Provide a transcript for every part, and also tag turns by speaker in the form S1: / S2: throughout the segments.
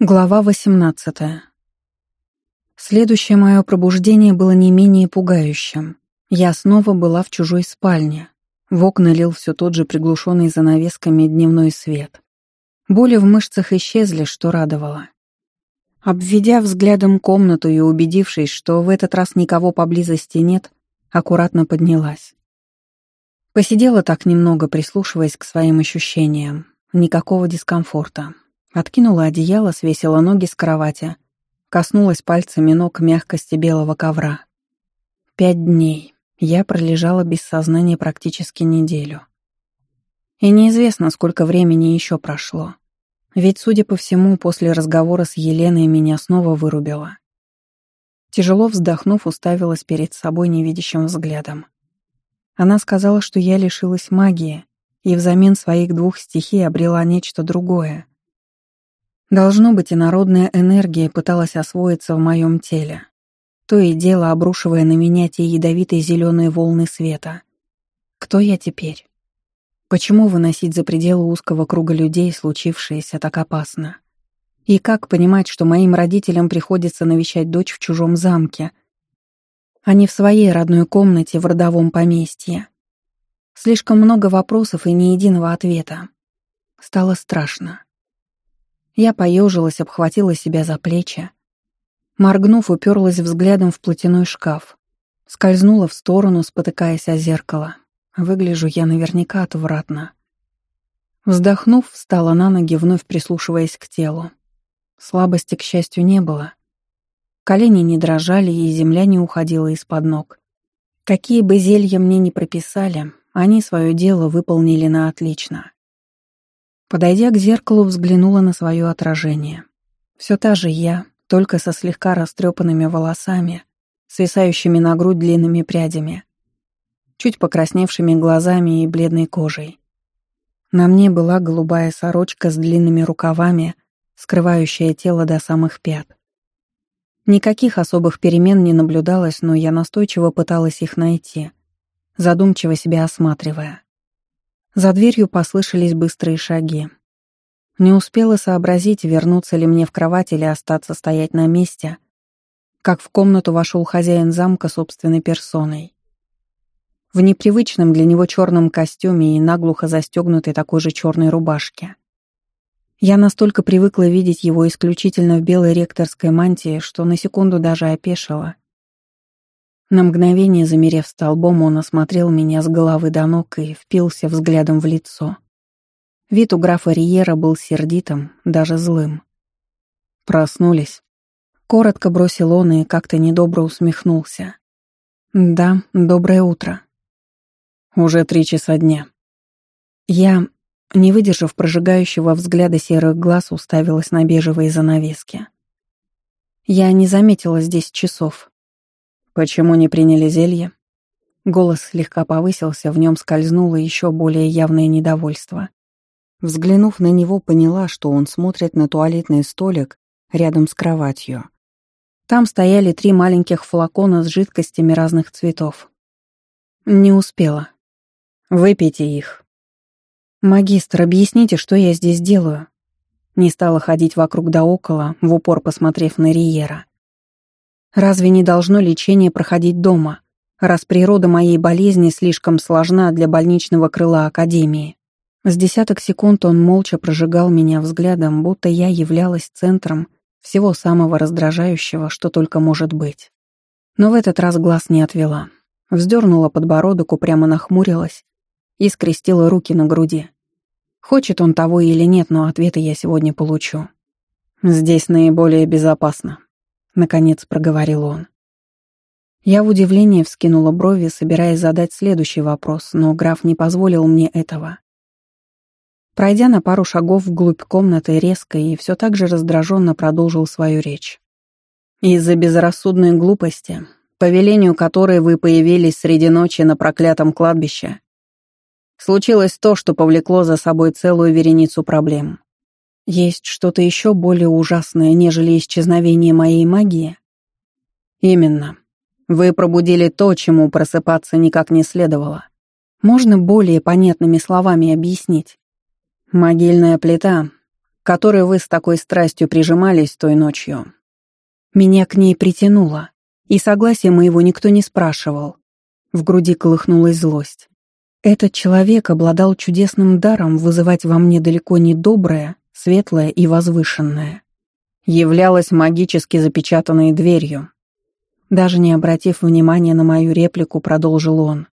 S1: Глава 18. Следующее мое пробуждение было не менее пугающим. Я снова была в чужой спальне. В окна лил все тот же приглушенный занавесками дневной свет. Боли в мышцах исчезли, что радовало. Обведя взглядом комнату и убедившись, что в этот раз никого поблизости нет, аккуратно поднялась. Посидела так немного, прислушиваясь к своим ощущениям. Никакого дискомфорта. Откинула одеяло, свесила ноги с кровати. Коснулась пальцами ног мягкости белого ковра. Пять дней. Я пролежала без сознания практически неделю. И неизвестно, сколько времени еще прошло. Ведь, судя по всему, после разговора с Еленой меня снова вырубило. Тяжело вздохнув, уставилась перед собой невидящим взглядом. Она сказала, что я лишилась магии и взамен своих двух стихий обрела нечто другое — Должно быть, инородная энергия пыталась освоиться в моем теле, то и дело обрушивая на меня те ядовитые зеленые волны света. Кто я теперь? Почему выносить за пределы узкого круга людей случившееся так опасно? И как понимать, что моим родителям приходится навещать дочь в чужом замке, а не в своей родной комнате в родовом поместье? Слишком много вопросов и ни единого ответа. Стало страшно. Я поежилась, обхватила себя за плечи. Моргнув, уперлась взглядом в платяной шкаф. Скользнула в сторону, спотыкаясь о зеркало. Выгляжу я наверняка отвратно. Вздохнув, встала на ноги, вновь прислушиваясь к телу. Слабости, к счастью, не было. Колени не дрожали, и земля не уходила из-под ног. Какие бы зелья мне ни прописали, они свое дело выполнили на отлично. Подойдя к зеркалу, взглянула на свое отражение. Все та же я, только со слегка растрепанными волосами, свисающими на грудь длинными прядями, чуть покрасневшими глазами и бледной кожей. На мне была голубая сорочка с длинными рукавами, скрывающая тело до самых пят. Никаких особых перемен не наблюдалось, но я настойчиво пыталась их найти, задумчиво себя осматривая. За дверью послышались быстрые шаги. Не успела сообразить, вернуться ли мне в кровать или остаться стоять на месте, как в комнату вошел хозяин замка собственной персоной. В непривычном для него черном костюме и наглухо застегнутой такой же черной рубашке. Я настолько привыкла видеть его исключительно в белой ректорской мантии, что на секунду даже опешила — на мгновение замерев столбом, он осмотрел меня с головы до ног и впился взглядом в лицо. Вид у графа Риера был сердитым, даже злым. «Проснулись». Коротко бросил он и как-то недобро усмехнулся. «Да, доброе утро». «Уже три часа дня». Я, не выдержав прожигающего взгляда серых глаз, уставилась на бежевые занавески. Я не заметила здесь часов, «Почему не приняли зелье?» Голос слегка повысился, в нем скользнуло еще более явное недовольство. Взглянув на него, поняла, что он смотрит на туалетный столик рядом с кроватью. Там стояли три маленьких флакона с жидкостями разных цветов. Не успела. «Выпейте их». «Магистр, объясните, что я здесь делаю?» Не стала ходить вокруг да около, в упор посмотрев на Риера. Разве не должно лечение проходить дома, раз природа моей болезни слишком сложна для больничного крыла Академии? С десяток секунд он молча прожигал меня взглядом, будто я являлась центром всего самого раздражающего, что только может быть. Но в этот раз глаз не отвела. Вздернула подбородок, упрямо нахмурилась и скрестила руки на груди. Хочет он того или нет, но ответы я сегодня получу. «Здесь наиболее безопасно», — наконец проговорил он. Я в удивлении вскинула брови, собираясь задать следующий вопрос, но граф не позволил мне этого. Пройдя на пару шагов вглубь комнаты резко и все так же раздраженно продолжил свою речь. «Из-за безрассудной глупости, по велению которой вы появились среди ночи на проклятом кладбище, случилось то, что повлекло за собой целую вереницу проблем. Есть что-то еще более ужасное, нежели исчезновение моей магии? Именно. Вы пробудили то, чему просыпаться никак не следовало. Можно более понятными словами объяснить. Могильная плита, которой вы с такой страстью прижимались той ночью. Меня к ней притянуло, и согласия моего никто не спрашивал. В груди колыхнулась злость. Этот человек обладал чудесным даром вызывать во мне далеко не доброе, светлая и возвышенная, являлась магически запечатанной дверью. Даже не обратив внимания на мою реплику, продолжил он.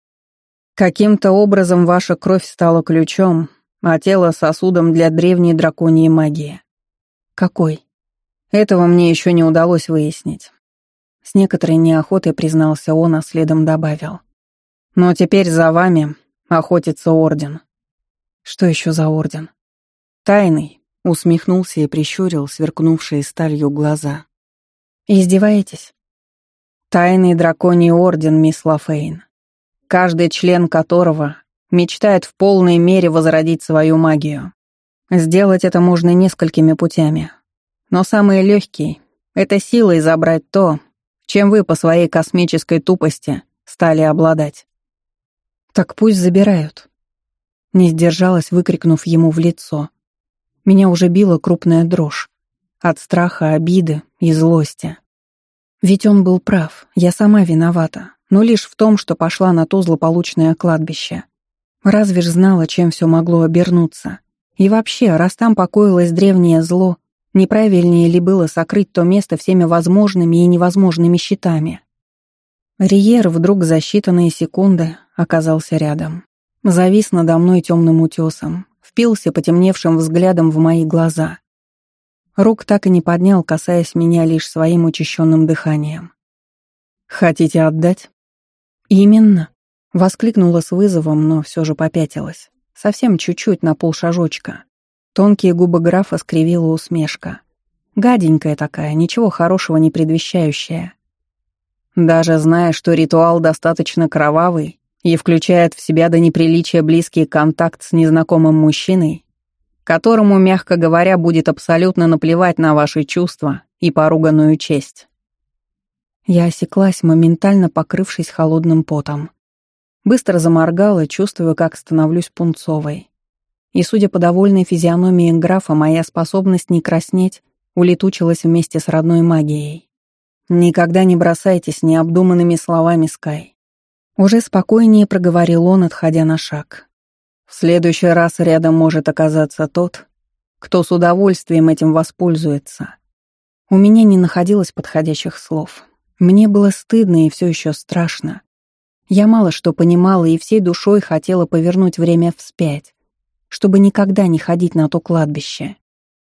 S1: «Каким-то образом ваша кровь стала ключом, а тело — сосудом для древней драконьей магии». «Какой?» «Этого мне еще не удалось выяснить». С некоторой неохотой признался он, а следом добавил. «Но теперь за вами охотится Орден». «Что еще за Орден?» «Тайный, усмехнулся и прищурил сверкнувшие сталью глаза. «Издеваетесь?» «Тайный драконий орден, мисс Лафейн, каждый член которого мечтает в полной мере возродить свою магию. Сделать это можно несколькими путями, но самый легкий — это силой забрать то, чем вы по своей космической тупости стали обладать». «Так пусть забирают», — не сдержалась, выкрикнув ему в лицо — меня уже била крупная дрожь. От страха, обиды и злости. Ведь он был прав, я сама виновата, но лишь в том, что пошла на то злополучное кладбище. Разве ж знала, чем все могло обернуться. И вообще, раз там покоилось древнее зло, неправильнее ли было сокрыть то место всеми возможными и невозможными щитами? Риер вдруг за считанные секунды оказался рядом. Завис надо мной темным утесом, впился потемневшим взглядом в мои глаза. Рук так и не поднял, касаясь меня лишь своим учащенным дыханием. «Хотите отдать?» «Именно», — воскликнула с вызовом, но все же попятилась. Совсем чуть-чуть на полшажочка. Тонкие губы графа скривила усмешка. Гаденькая такая, ничего хорошего не предвещающая. «Даже зная, что ритуал достаточно кровавый, и включает в себя до неприличия близкий контакт с незнакомым мужчиной, которому, мягко говоря, будет абсолютно наплевать на ваши чувства и поруганную честь. Я осеклась, моментально покрывшись холодным потом. Быстро заморгала, чувствуя, как становлюсь пунцовой. И, судя по довольной физиономии графа, моя способность не краснеть улетучилась вместе с родной магией. Никогда не бросайтесь необдуманными словами, Скай. Уже спокойнее проговорил он, отходя на шаг. В следующий раз рядом может оказаться тот, кто с удовольствием этим воспользуется. У меня не находилось подходящих слов. Мне было стыдно и все еще страшно. Я мало что понимала и всей душой хотела повернуть время вспять, чтобы никогда не ходить на то кладбище.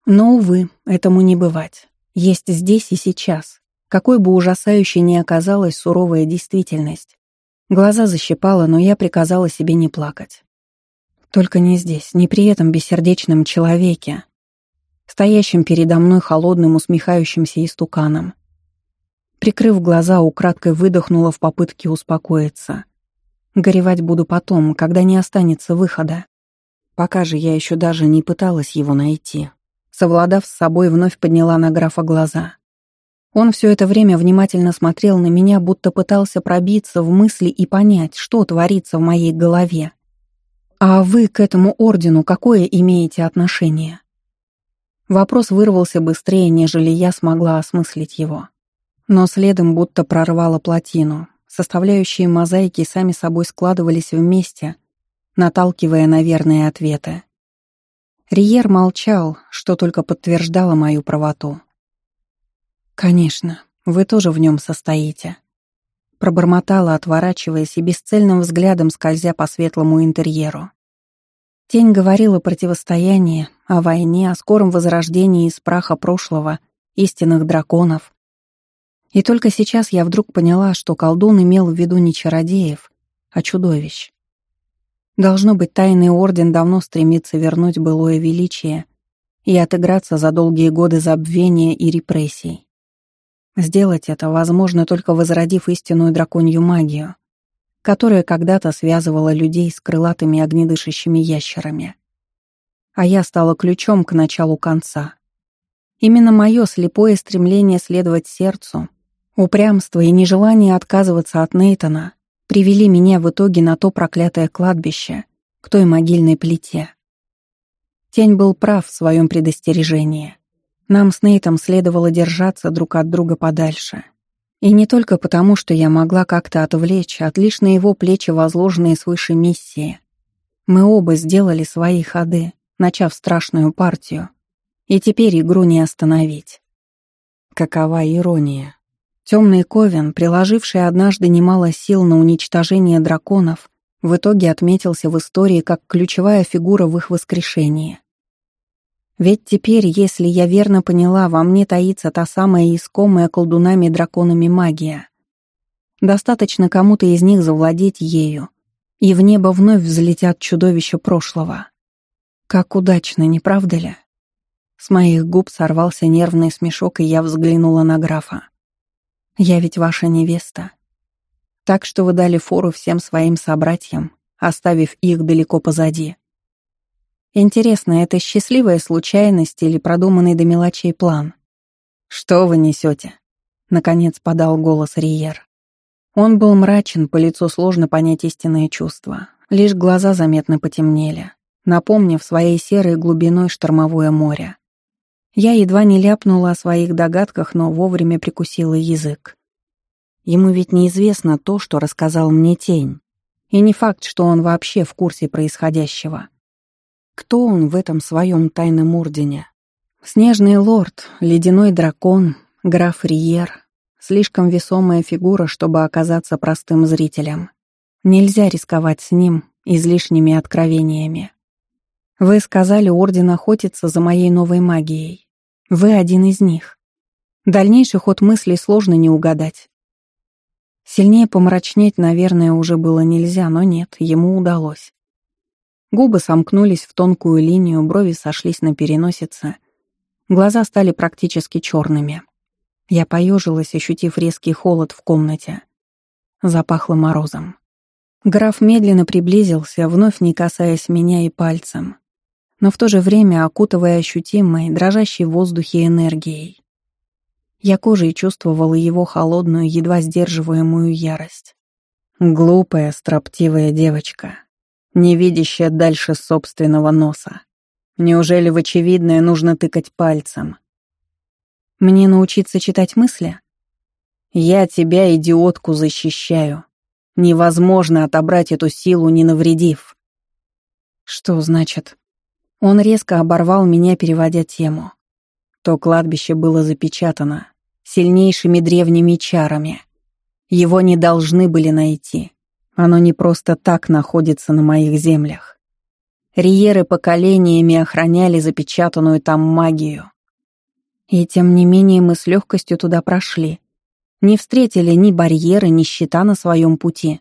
S1: Но, увы, этому не бывать. Есть здесь и сейчас, какой бы ужасающей ни оказалась суровая действительность. Глаза защипала, но я приказала себе не плакать. Только не здесь, не при этом бессердечном человеке, стоящем передо мной холодным, усмехающимся истуканом. Прикрыв глаза, украдкой выдохнула в попытке успокоиться. Горевать буду потом, когда не останется выхода. Пока же я еще даже не пыталась его найти. Совладав с собой, вновь подняла на графа глаза. Он все это время внимательно смотрел на меня, будто пытался пробиться в мысли и понять, что творится в моей голове. «А вы к этому ордену какое имеете отношение?» Вопрос вырвался быстрее, нежели я смогла осмыслить его. Но следом будто прорвало плотину. Составляющие мозаики сами собой складывались вместе, наталкивая на верные ответы. Риер молчал, что только подтверждало мою правоту. Конечно, вы тоже в нем состоите. Пробормотала, отворачиваясь и бесцельным взглядом скользя по светлому интерьеру. Тень говорила о противостоянии, о войне, о скором возрождении из праха прошлого, истинных драконов. И только сейчас я вдруг поняла, что колдун имел в виду не чародеев, а чудовищ. Должно быть, тайный орден давно стремится вернуть былое величие и отыграться за долгие годы забвения и репрессий. Сделать это возможно только возродив истинную драконью магию, которая когда-то связывала людей с крылатыми огнедышащими ящерами. А я стала ключом к началу конца. Именно мое слепое стремление следовать сердцу, упрямство и нежелание отказываться от Нейтона привели меня в итоге на то проклятое кладбище, к той могильной плите. Тень был прав в своем предостережении. Нам с Нейтом следовало держаться друг от друга подальше. И не только потому, что я могла как-то отвлечь от лишь на его плечи возложенные свыше миссии. Мы оба сделали свои ходы, начав страшную партию. И теперь игру не остановить. Какова ирония. Темный Ковен, приложивший однажды немало сил на уничтожение драконов, в итоге отметился в истории как ключевая фигура в их воскрешении — ведь теперь, если я верно поняла, во мне таится та самая искомая колдунами-драконами магия. Достаточно кому-то из них завладеть ею, и в небо вновь взлетят чудовища прошлого. Как удачно, не правда ли? С моих губ сорвался нервный смешок, и я взглянула на графа. «Я ведь ваша невеста. Так что вы дали фору всем своим собратьям, оставив их далеко позади. Интересно, это счастливая случайность или продуманный до мелочей план? «Что вы несете?» — наконец подал голос Риер. Он был мрачен, по лицу сложно понять истинные чувства. Лишь глаза заметно потемнели, напомнив своей серой глубиной штормовое море. Я едва не ляпнула о своих догадках, но вовремя прикусила язык. Ему ведь неизвестно то, что рассказал мне тень. И не факт, что он вообще в курсе происходящего. Кто он в этом своем тайном ордене? Снежный лорд, ледяной дракон, граф Риер. Слишком весомая фигура, чтобы оказаться простым зрителем. Нельзя рисковать с ним излишними откровениями. Вы сказали, Орден охотится за моей новой магией. Вы один из них. Дальнейший ход мыслей сложно не угадать. Сильнее помрачнеть, наверное, уже было нельзя, но нет, ему удалось. Губы сомкнулись в тонкую линию, брови сошлись на переносице. Глаза стали практически черными. Я поежилась, ощутив резкий холод в комнате. Запахло морозом. Граф медленно приблизился, вновь не касаясь меня и пальцем, но в то же время окутывая ощутимой, дрожащей в воздухе энергией. Я кожей чувствовала его холодную, едва сдерживаемую ярость. «Глупая, строптивая девочка», не видящая дальше собственного носа. Неужели в очевидное нужно тыкать пальцем? Мне научиться читать мысли? Я тебя, идиотку, защищаю. Невозможно отобрать эту силу, не навредив. Что значит? Он резко оборвал меня, переводя тему. То кладбище было запечатано сильнейшими древними чарами. Его не должны были найти. Оно не просто так находится на моих землях. Риеры поколениями охраняли запечатанную там магию. И тем не менее мы с легкостью туда прошли. Не встретили ни барьеры, ни щита на своем пути.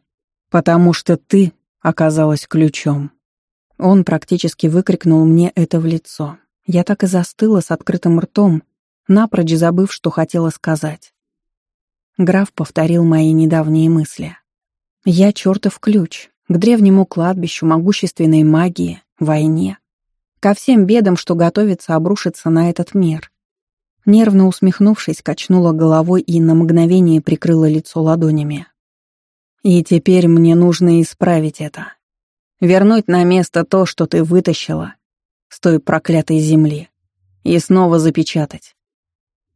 S1: «Потому что ты оказалась ключом». Он практически выкрикнул мне это в лицо. Я так и застыла с открытым ртом, напрочь забыв, что хотела сказать. Граф повторил мои недавние мысли. Я чертов ключ к древнему кладбищу, могущественной магии, войне. Ко всем бедам, что готовится обрушиться на этот мир. Нервно усмехнувшись, качнула головой и на мгновение прикрыла лицо ладонями. «И теперь мне нужно исправить это. Вернуть на место то, что ты вытащила с той проклятой земли, и снова запечатать.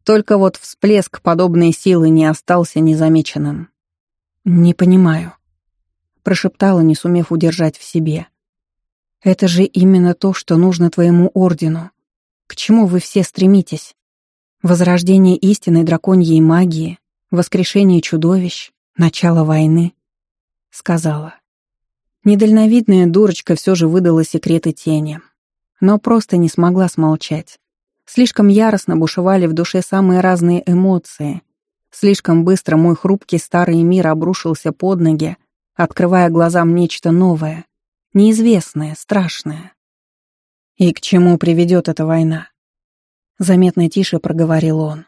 S1: Только вот всплеск подобной силы не остался незамеченным». «Не понимаю», — прошептала, не сумев удержать в себе. «Это же именно то, что нужно твоему ордену. К чему вы все стремитесь? Возрождение истинной драконьей магии, воскрешение чудовищ, начало войны», — сказала. Недальновидная дурочка все же выдала секреты тени, но просто не смогла смолчать. Слишком яростно бушевали в душе самые разные эмоции — Слишком быстро мой хрупкий старый мир обрушился под ноги, открывая глазам нечто новое, неизвестное, страшное. «И к чему приведет эта война?» Заметно тише проговорил он.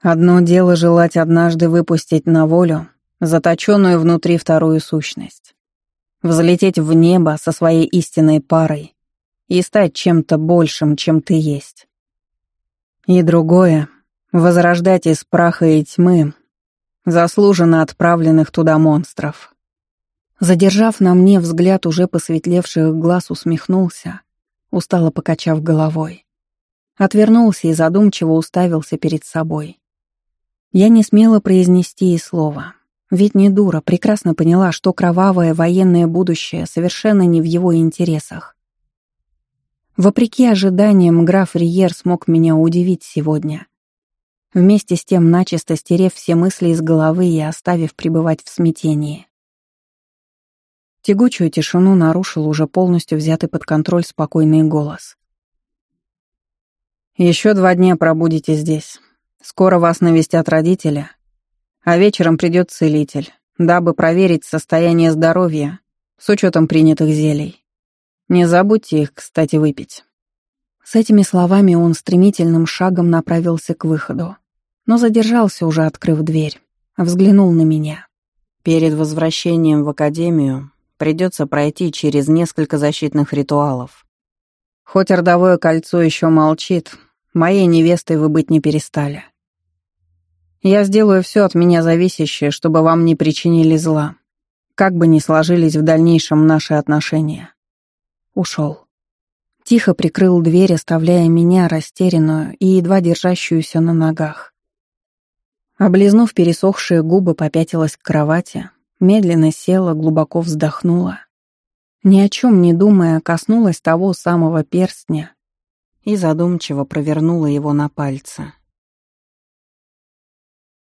S1: «Одно дело желать однажды выпустить на волю заточенную внутри вторую сущность. Взлететь в небо со своей истинной парой и стать чем-то большим, чем ты есть. И другое Возрождать из праха и тьмы заслуженно отправленных туда монстров. Задержав на мне взгляд уже посветлевших глаз, усмехнулся, устало покачав головой. Отвернулся и задумчиво уставился перед собой. Я не смела произнести и слова. Ведь не дура, прекрасно поняла, что кровавое военное будущее совершенно не в его интересах. Вопреки ожиданиям, граф Риер смог меня удивить сегодня вместе с тем начисто стерев все мысли из головы и оставив пребывать в смятении. Тягучую тишину нарушил уже полностью взятый под контроль спокойный голос. «Еще два дня пробудете здесь. Скоро вас навестят родители, а вечером придет целитель, дабы проверить состояние здоровья с учетом принятых зелий. Не забудьте их, кстати, выпить». С этими словами он стремительным шагом направился к выходу, но задержался уже, открыв дверь, взглянул на меня. «Перед возвращением в Академию придется пройти через несколько защитных ритуалов. Хоть родовое кольцо еще молчит, моей невестой вы быть не перестали. Я сделаю все от меня зависящее, чтобы вам не причинили зла, как бы ни сложились в дальнейшем наши отношения». Ушел тихо прикрыл дверь, оставляя меня растерянную и едва держащуюся на ногах. Облизнув пересохшие губы, попятилась к кровати, медленно села, глубоко вздохнула. Ни о чем не думая, коснулась того самого перстня и задумчиво провернула его на пальце.